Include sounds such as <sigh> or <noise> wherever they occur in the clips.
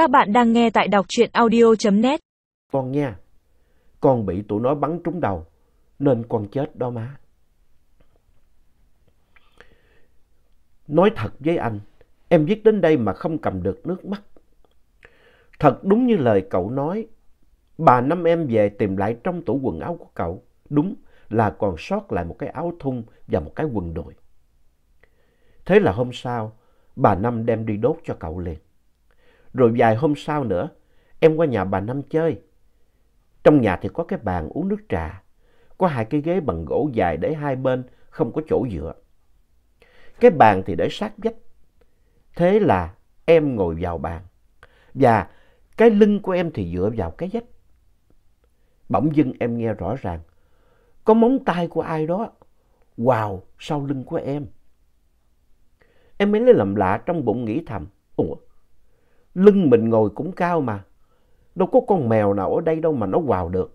Các bạn đang nghe tại đọc truyện audio.net. Con nha, con bị tụi nó bắn trúng đầu, nên con chết đó má. Nói thật với anh, em viết đến đây mà không cầm được nước mắt. Thật đúng như lời cậu nói, bà năm em về tìm lại trong tủ quần áo của cậu, đúng là còn sót lại một cái áo thun và một cái quần đùi. Thế là hôm sau, bà Năm đem đi đốt cho cậu liền. Rồi vài hôm sau nữa, em qua nhà bà Năm chơi. Trong nhà thì có cái bàn uống nước trà, có hai cái ghế bằng gỗ dài để hai bên, không có chỗ dựa. Cái bàn thì để sát vách. Thế là em ngồi vào bàn, và cái lưng của em thì dựa vào cái vách. Bỗng dưng em nghe rõ ràng, có móng tay của ai đó, wow, sau lưng của em. Em mới lấy làm lạ trong bụng nghĩ thầm, ủa, lưng mình ngồi cũng cao mà, đâu có con mèo nào ở đây đâu mà nó vào được.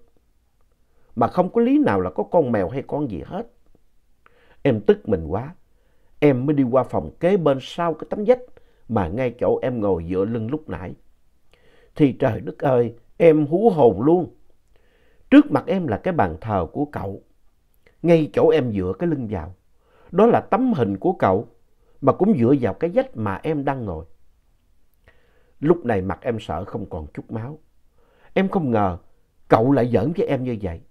Mà không có lý nào là có con mèo hay con gì hết. Em tức mình quá, em mới đi qua phòng kế bên sau cái tấm vách mà ngay chỗ em ngồi dựa lưng lúc nãy. Thì trời đất ơi, em hú hồn luôn. Trước mặt em là cái bàn thờ của cậu. Ngay chỗ em dựa cái lưng vào. Đó là tấm hình của cậu mà cũng dựa vào cái vách mà em đang ngồi. Lúc này mặt em sợ không còn chút máu. Em không ngờ cậu lại giỡn với em như vậy.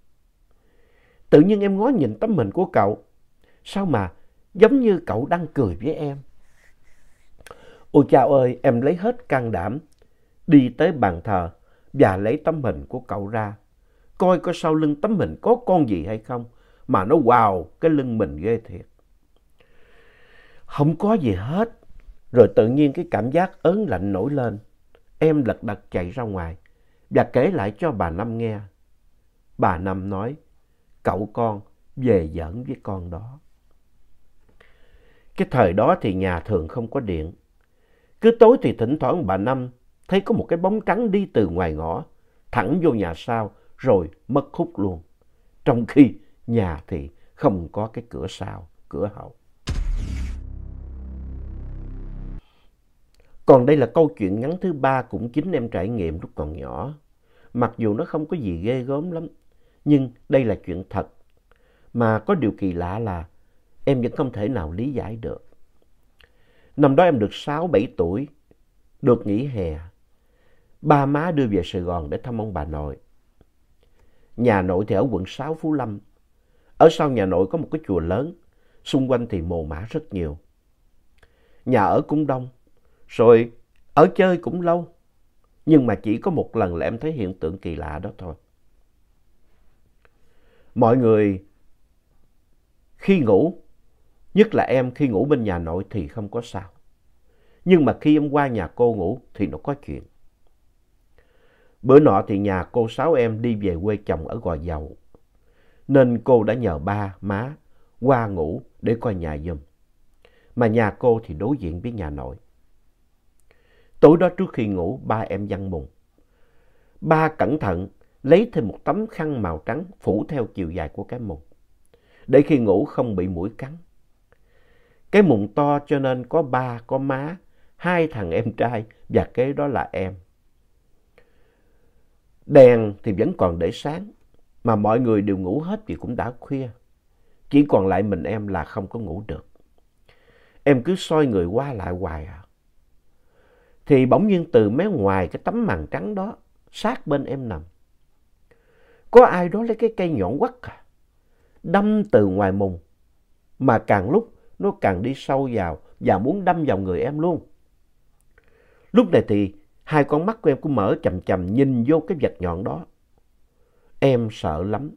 Tự nhiên em ngó nhìn tấm hình của cậu. Sao mà giống như cậu đang cười với em. Ôi chào ơi, em lấy hết can đảm, đi tới bàn thờ và lấy tấm hình của cậu ra. Coi coi sau lưng tấm hình có con gì hay không, mà nó wow cái lưng mình ghê thiệt. Không có gì hết. Rồi tự nhiên cái cảm giác ớn lạnh nổi lên. Em lật đật chạy ra ngoài và kể lại cho bà Năm nghe. Bà Năm nói, cậu con về giỡn với con đó. Cái thời đó thì nhà thường không có điện. Cứ tối thì thỉnh thoảng bà Năm thấy có một cái bóng trắng đi từ ngoài ngõ, thẳng vô nhà sau rồi mất hút luôn. Trong khi nhà thì không có cái cửa sau, cửa hậu. Còn đây là câu chuyện ngắn thứ ba cũng chính em trải nghiệm lúc còn nhỏ. Mặc dù nó không có gì ghê gớm lắm, nhưng đây là chuyện thật. Mà có điều kỳ lạ là em vẫn không thể nào lý giải được. Năm đó em được 6-7 tuổi, được nghỉ hè. Ba má đưa về Sài Gòn để thăm ông bà nội. Nhà nội thì ở quận 6 Phú Lâm. Ở sau nhà nội có một cái chùa lớn, xung quanh thì mồ mã rất nhiều. Nhà ở cũng đông, rồi ở chơi cũng lâu. Nhưng mà chỉ có một lần là em thấy hiện tượng kỳ lạ đó thôi. Mọi người khi ngủ, nhất là em khi ngủ bên nhà nội thì không có sao. Nhưng mà khi em qua nhà cô ngủ thì nó có chuyện. Bữa nọ thì nhà cô sáu em đi về quê chồng ở Gò Dầu. Nên cô đã nhờ ba, má qua ngủ để coi nhà giùm. Mà nhà cô thì đối diện với nhà nội. Tối đó trước khi ngủ, ba em văn mùng. Ba cẩn thận lấy thêm một tấm khăn màu trắng phủ theo chiều dài của cái mùng. Để khi ngủ không bị mũi cắn. Cái mùng to cho nên có ba, có má, hai thằng em trai và kế đó là em. Đèn thì vẫn còn để sáng, mà mọi người đều ngủ hết vì cũng đã khuya. Chỉ còn lại mình em là không có ngủ được. Em cứ soi người qua lại hoài à. Thì bỗng nhiên từ mé ngoài cái tấm màn trắng đó, sát bên em nằm. Có ai đó lấy cái cây nhọn quắt à, đâm từ ngoài mùng. Mà càng lúc nó càng đi sâu vào và muốn đâm vào người em luôn. Lúc này thì hai con mắt của em cũng mở chầm chầm nhìn vô cái vật nhọn đó. Em sợ lắm.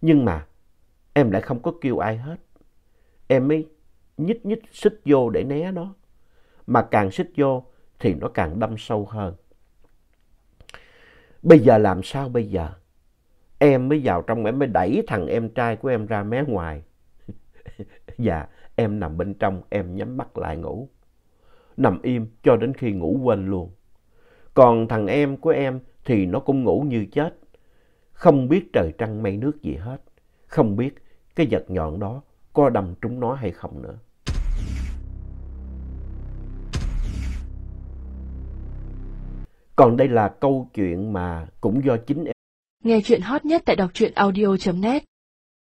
Nhưng mà em lại không có kêu ai hết. Em mới nhích nhích xích vô để né nó. Mà càng xích vô thì nó càng đâm sâu hơn. Bây giờ làm sao bây giờ? Em mới vào trong em mới đẩy thằng em trai của em ra mé ngoài. <laughs> Dạ, em nằm bên trong, em nhắm mắt lại ngủ. Nằm im cho đến khi ngủ quên luôn. Còn thằng em của em thì nó cũng ngủ như chết. Không biết trời trăng mây nước gì hết. Không biết cái vật nhọn đó có đâm trúng nó hay không nữa. Còn đây là câu chuyện mà cũng do chính em. Nghe chuyện hot nhất tại đọc truyện audio.net